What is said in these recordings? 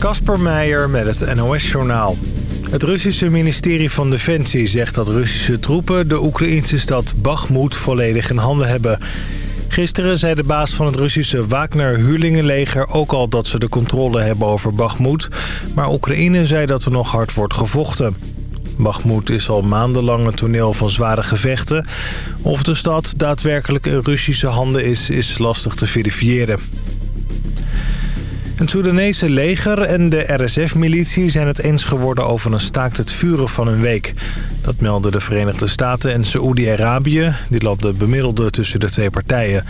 Kasper Meijer met het NOS-journaal. Het Russische ministerie van Defensie zegt dat Russische troepen... de Oekraïnse stad Bakhmut volledig in handen hebben. Gisteren zei de baas van het Russische Wagner-huurlingenleger ook al... dat ze de controle hebben over Bakhmut. Maar Oekraïne zei dat er nog hard wordt gevochten. Bakhmut is al maandenlang een toneel van zware gevechten. Of de stad daadwerkelijk in Russische handen is, is lastig te verifiëren. Het Soedanese leger en de RSF-militie zijn het eens geworden over een staakt het vuren van een week. Dat melden de Verenigde Staten en Saoedi-Arabië. Die landen bemiddelden tussen de twee partijen.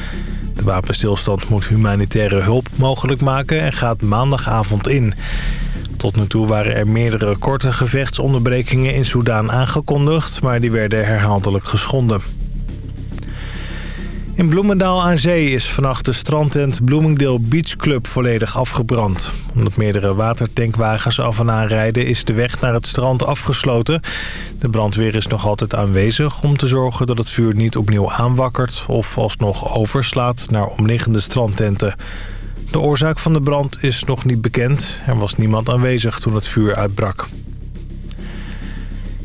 De wapenstilstand moet humanitaire hulp mogelijk maken en gaat maandagavond in. Tot nu toe waren er meerdere korte gevechtsonderbrekingen in Soedan aangekondigd... maar die werden herhaaldelijk geschonden. In Bloemendaal aan Zee is vannacht de strandtent Bloomingdale Beach Club volledig afgebrand. Omdat meerdere watertankwagens af en aan rijden is de weg naar het strand afgesloten. De brandweer is nog altijd aanwezig om te zorgen dat het vuur niet opnieuw aanwakkert... of alsnog overslaat naar omliggende strandtenten. De oorzaak van de brand is nog niet bekend. Er was niemand aanwezig toen het vuur uitbrak.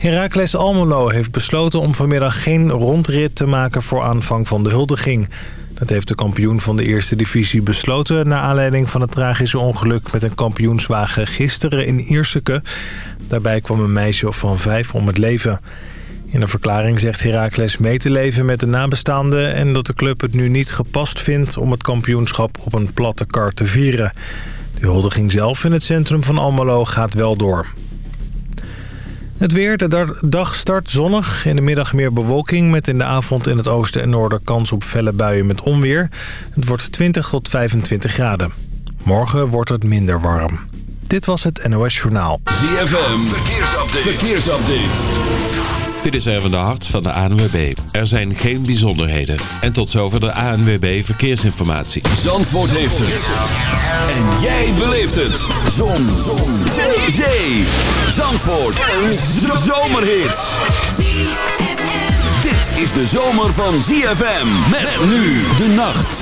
Heracles Almelo heeft besloten om vanmiddag geen rondrit te maken voor aanvang van de huldiging. Dat heeft de kampioen van de eerste divisie besloten... naar aanleiding van het tragische ongeluk met een kampioenswagen gisteren in Ierseke. Daarbij kwam een meisje van vijf om het leven. In een verklaring zegt Heracles mee te leven met de nabestaanden... en dat de club het nu niet gepast vindt om het kampioenschap op een platte kar te vieren. De huldiging zelf in het centrum van Almelo gaat wel door. Het weer, de dag start zonnig. In de middag meer bewolking met in de avond in het oosten en noorden kans op felle buien met onweer. Het wordt 20 tot 25 graden. Morgen wordt het minder warm. Dit was het NOS Journaal. ZFM, verkeersupdate. verkeersupdate. Dit is even de hart van de ANWB. Er zijn geen bijzonderheden. En tot zover de ANWB Verkeersinformatie. Zandvoort heeft het. En jij beleeft het. Zon. Zon. Zee. Zee. Zandvoort. Een zomerhit. Dit is de zomer van ZFM. Met nu de nacht.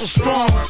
So strong,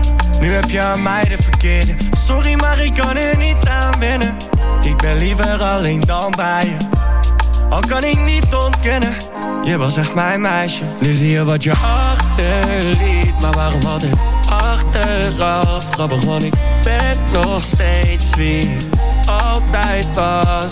Nu heb je aan mij de verkeerde Sorry, maar ik kan er niet aan wennen. Ik ben liever alleen dan bij je. Al kan ik niet ontkennen, je was echt mijn meisje. Nu zie je wat je achterliet, maar waarom altijd achteraf? Grappig, want ik ben nog steeds wie altijd was.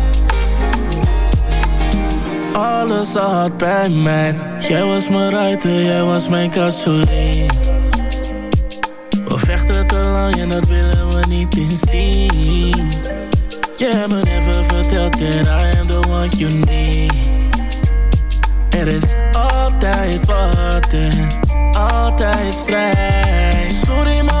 Alles al had bij mij. Jij was mijn ruiter, jij was mijn gasoline We vechten te lang en dat willen we niet inzien Je hebt me never verteld that I am the one you need. Er is altijd wat en altijd strijd. Sorry, we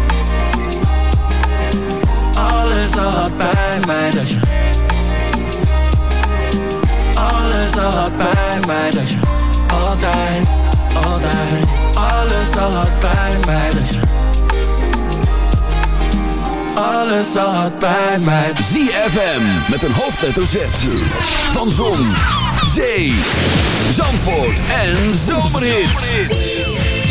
alles had bij mij Dat je alles had bij mij Dat je altijd, altijd alles had bij mij Dat je alles had bij mij. ZFM met een hoofdletter Z. Van Zon, Zee, Zandvoort en Zomerhits.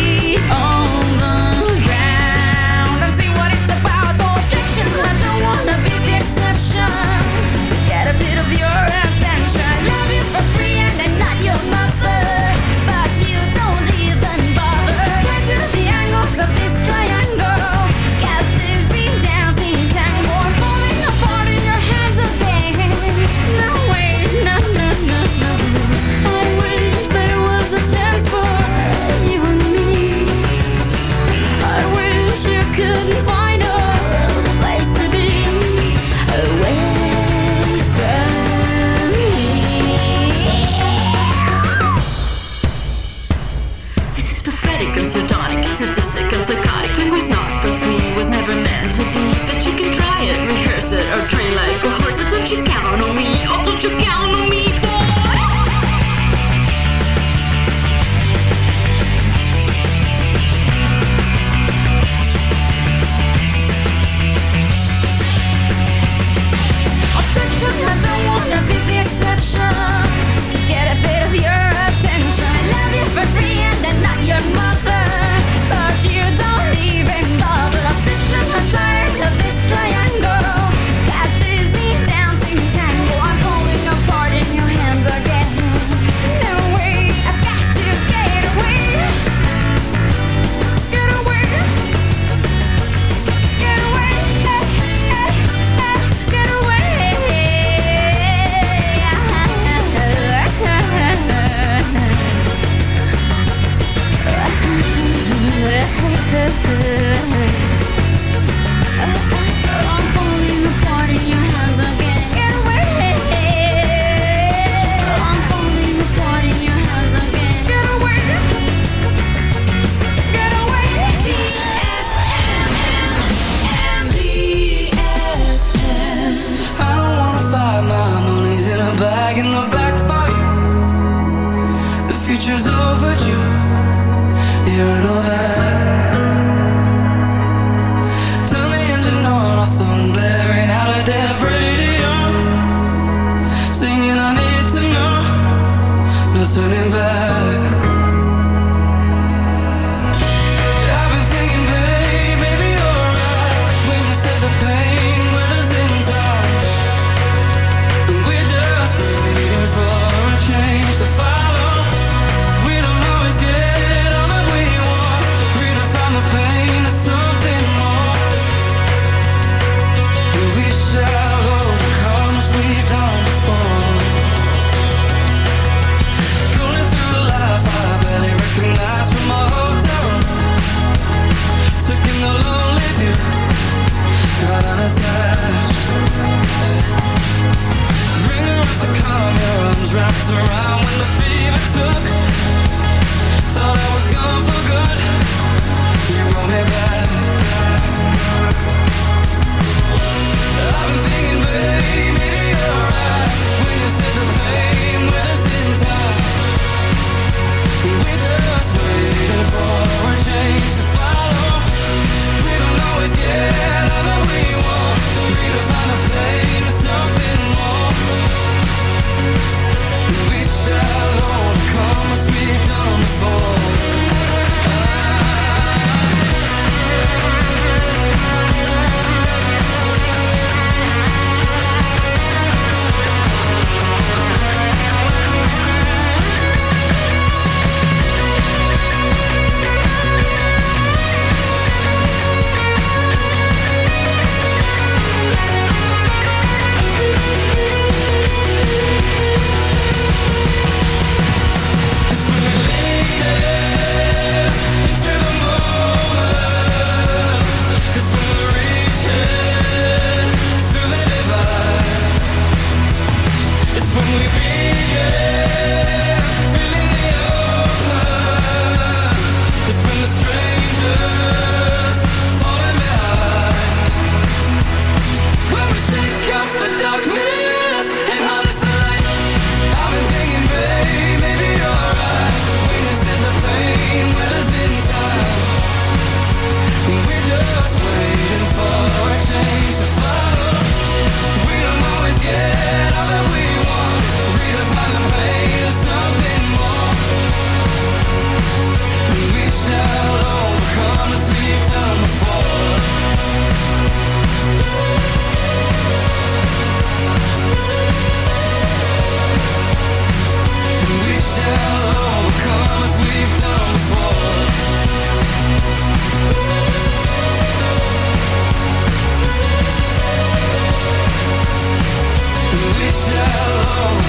or train like first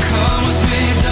come with me.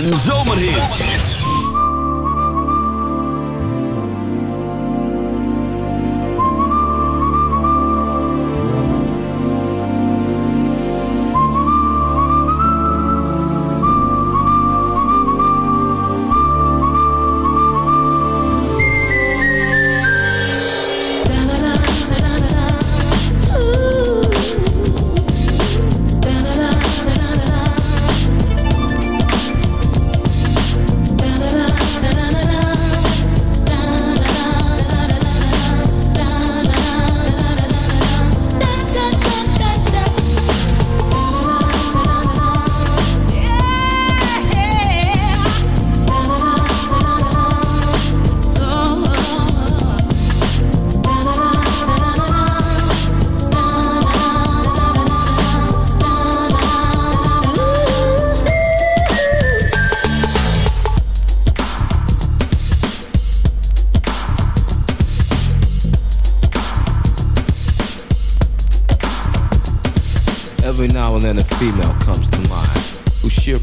En zomerhits.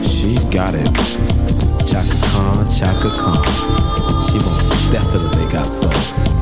she's got it. Chaka Khan, Chaka Khan. She most definitely got soul.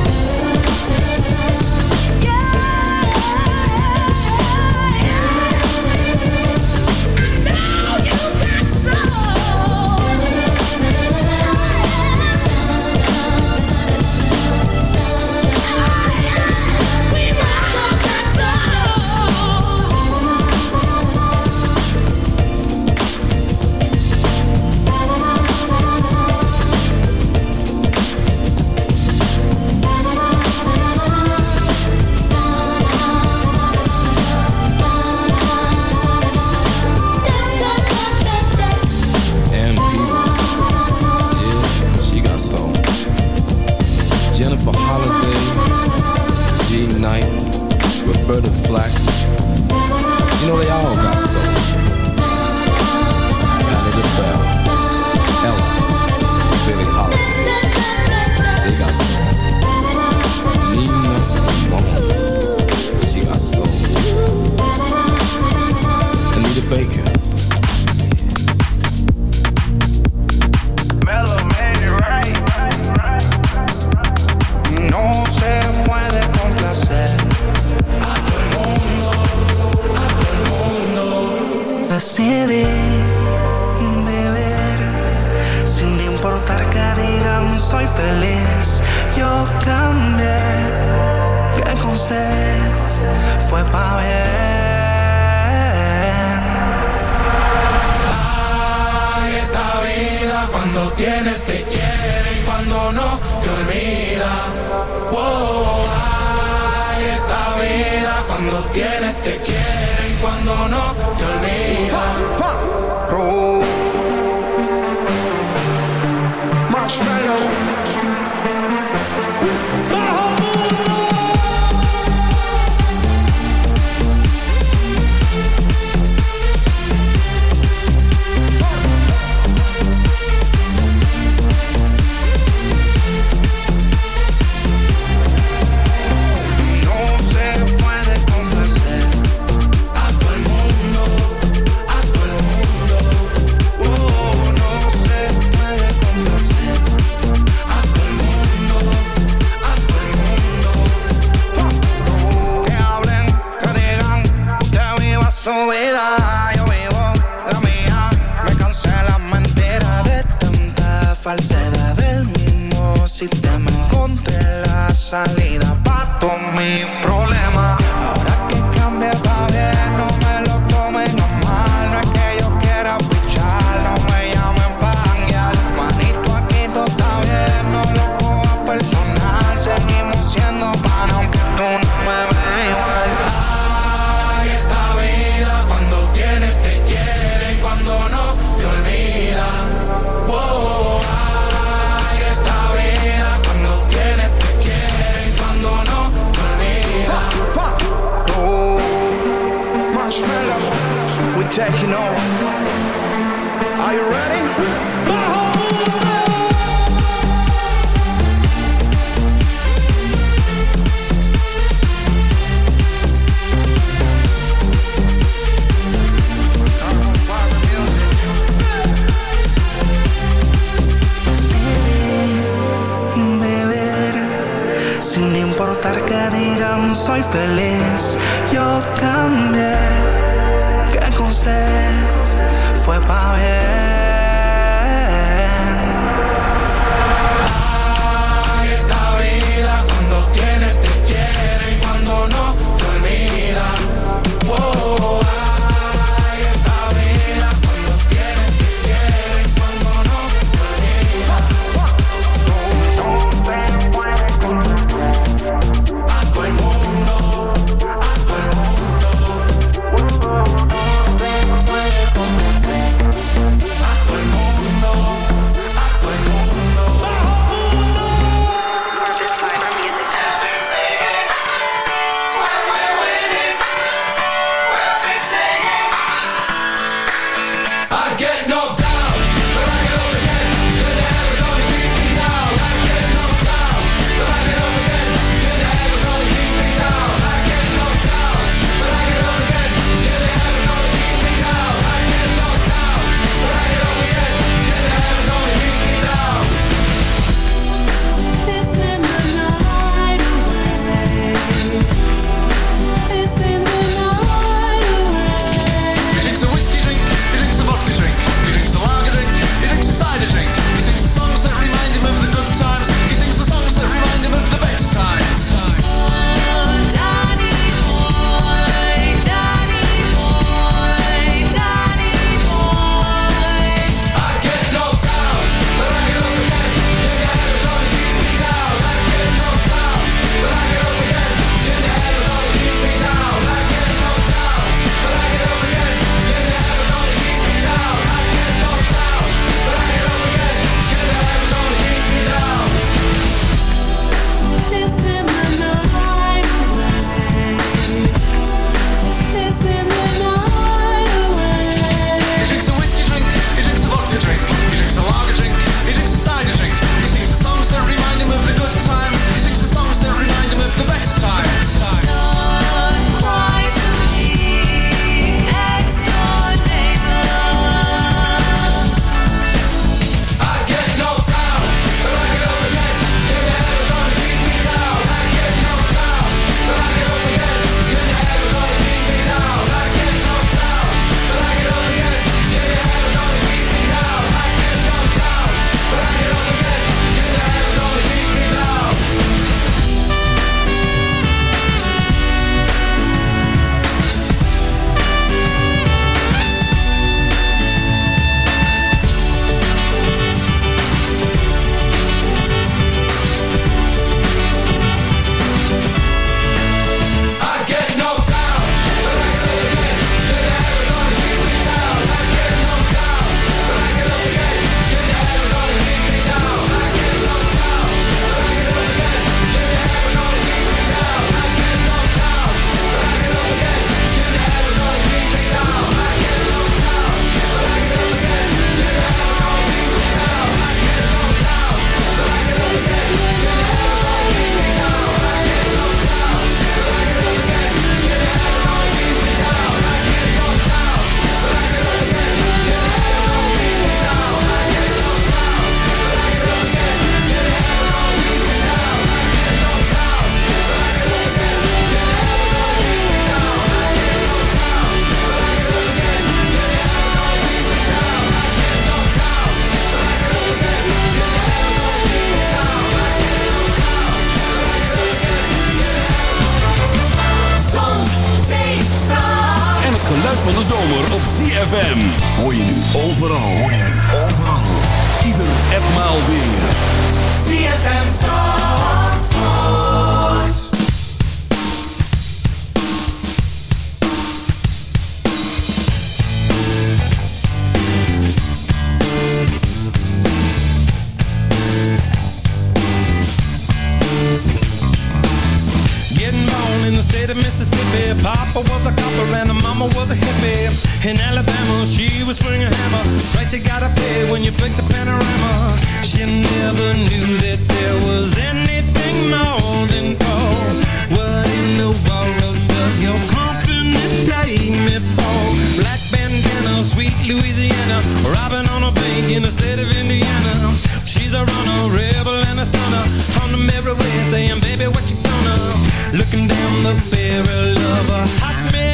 saying, baby, what you gonna? Looking down the barrel of a hot minute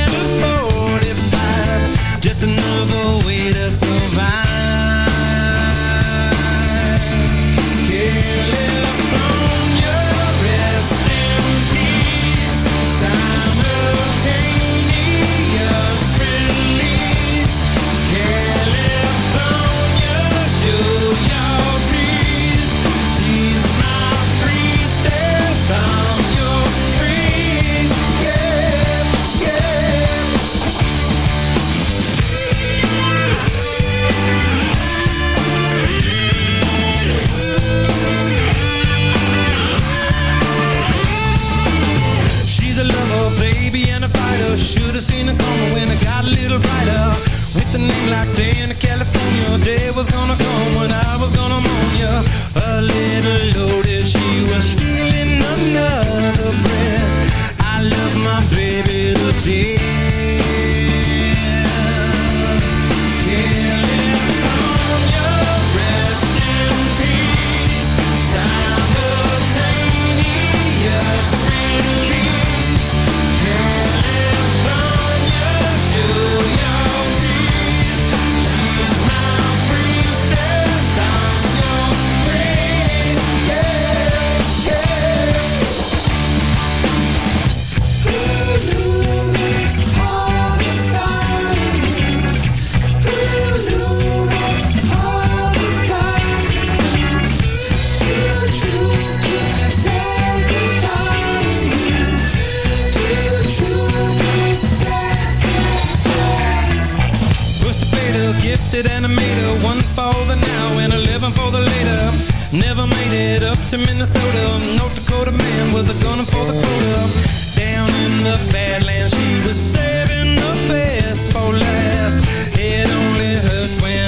her Gifted animator One for the now and a living for the later. Never made it up to Minnesota. North Dakota man with a gun for the quota. Down in the Badlands She was saving the best for last. It only hurts when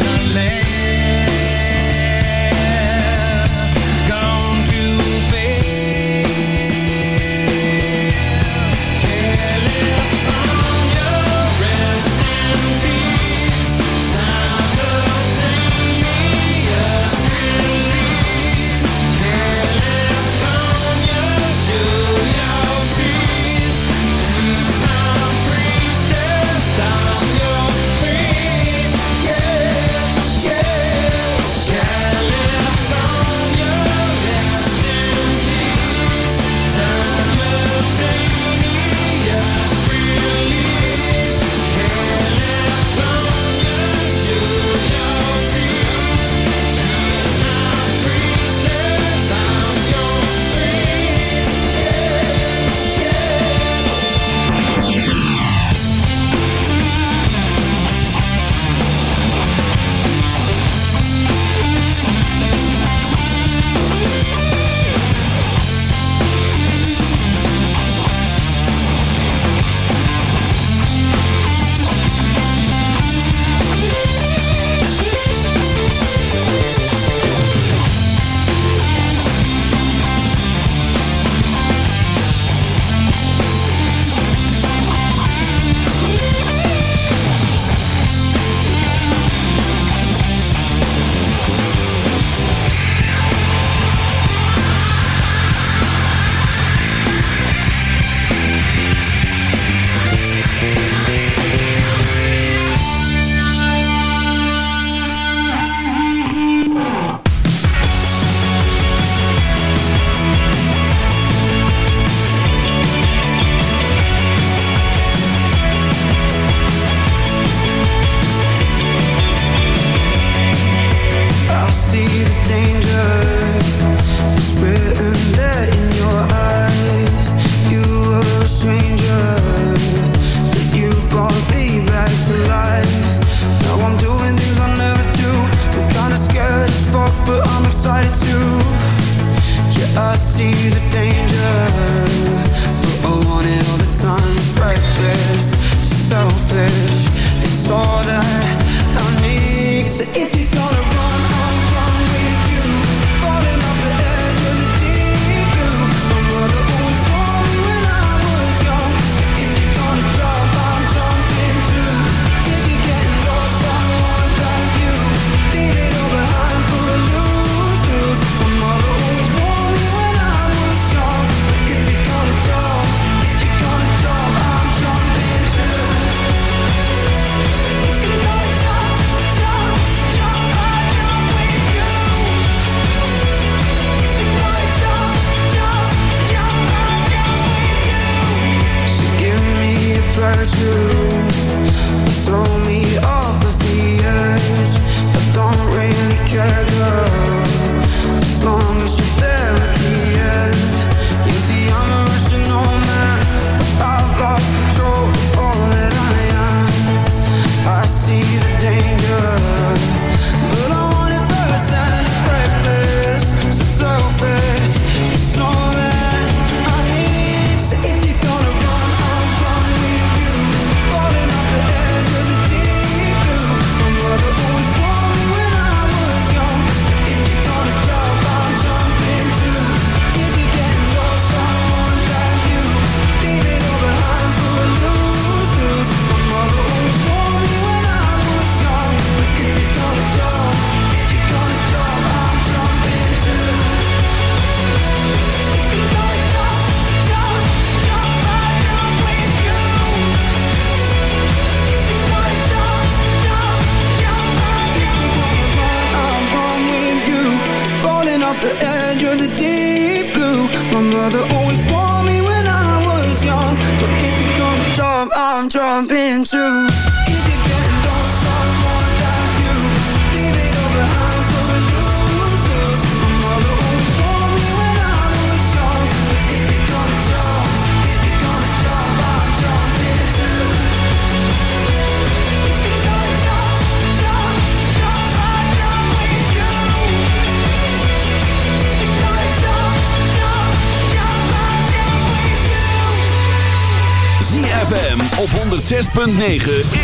106.9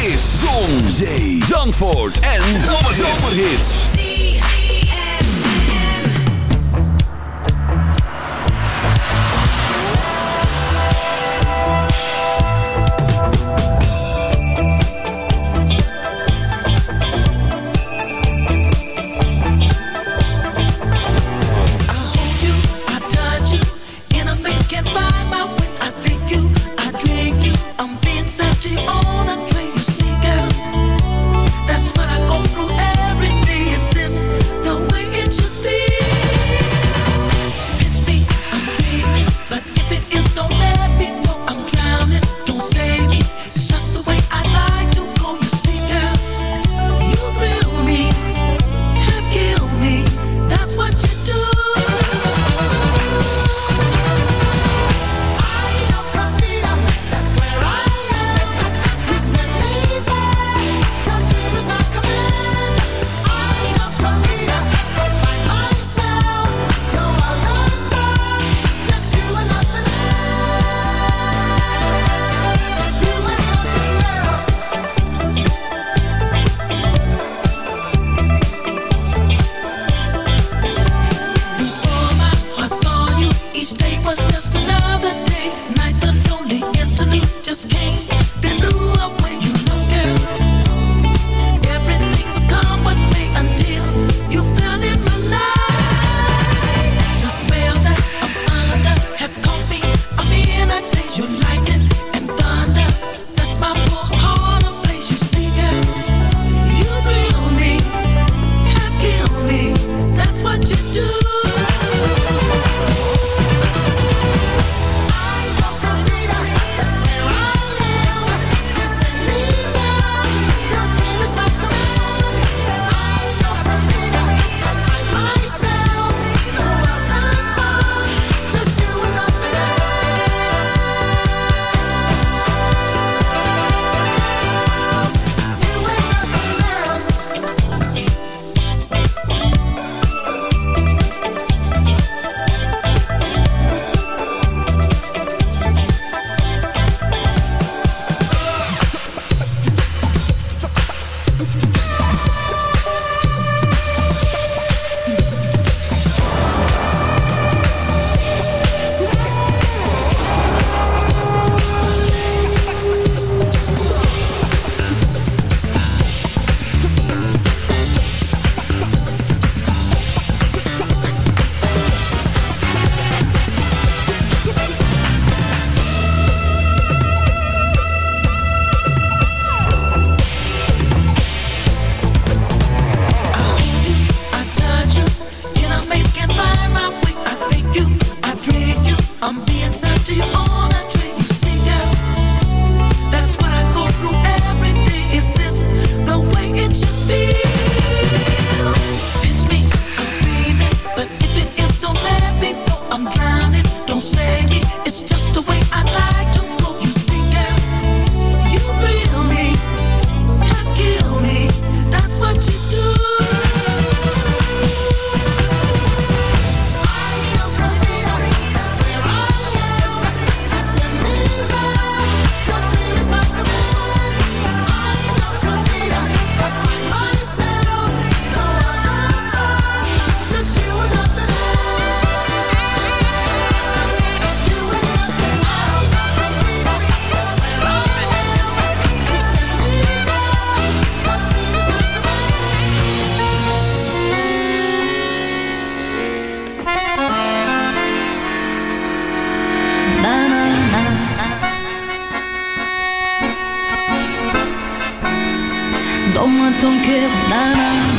ton cœur, nana.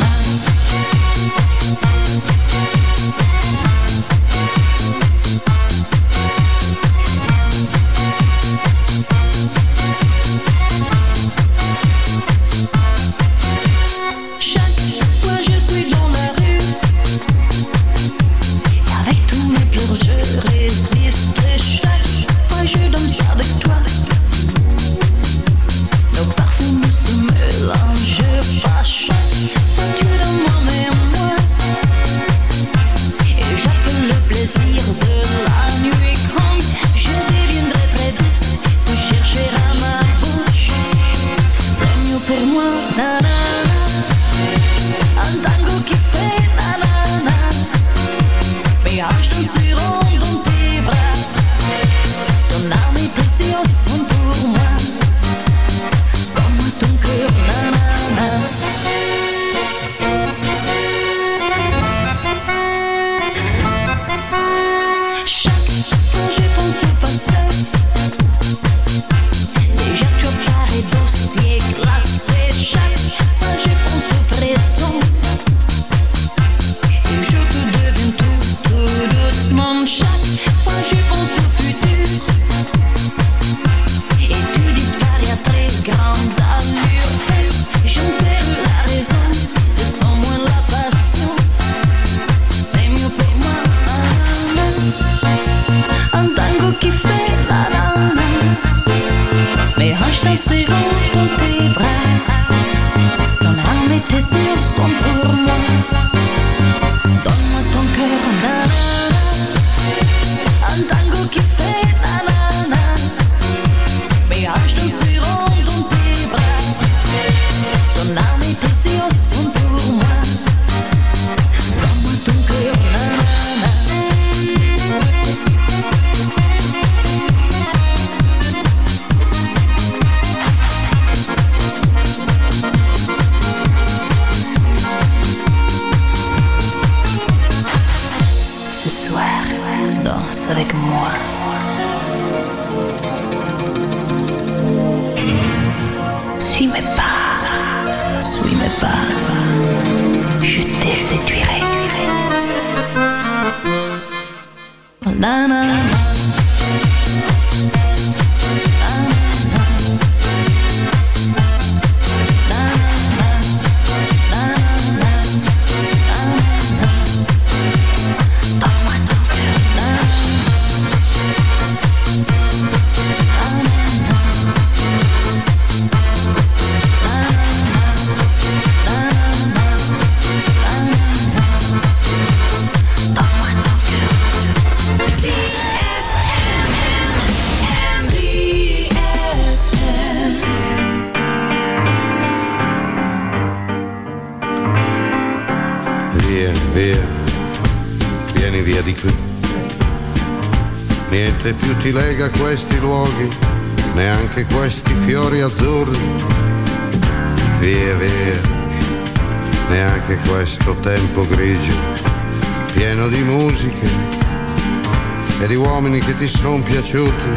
son piaciuti.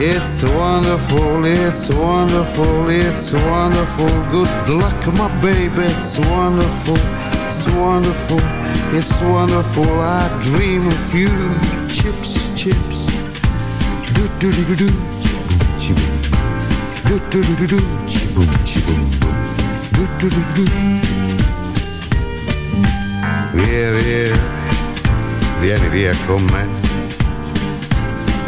It's wonderful, it's wonderful, it's wonderful. Good luck, my baby, it's wonderful, it's wonderful, it's wonderful. I dream of you, chips, chips. Do do do do do, chiboom, Do do do do do, chiboom, chiboom, Do do do do do. Via, via, vieni via con me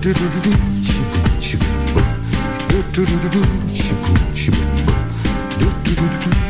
Do-do-do-do-chip-chip-boom. Do-do-do-do-chip-chip-boom. Do-do-do-do-chip-chip-boom.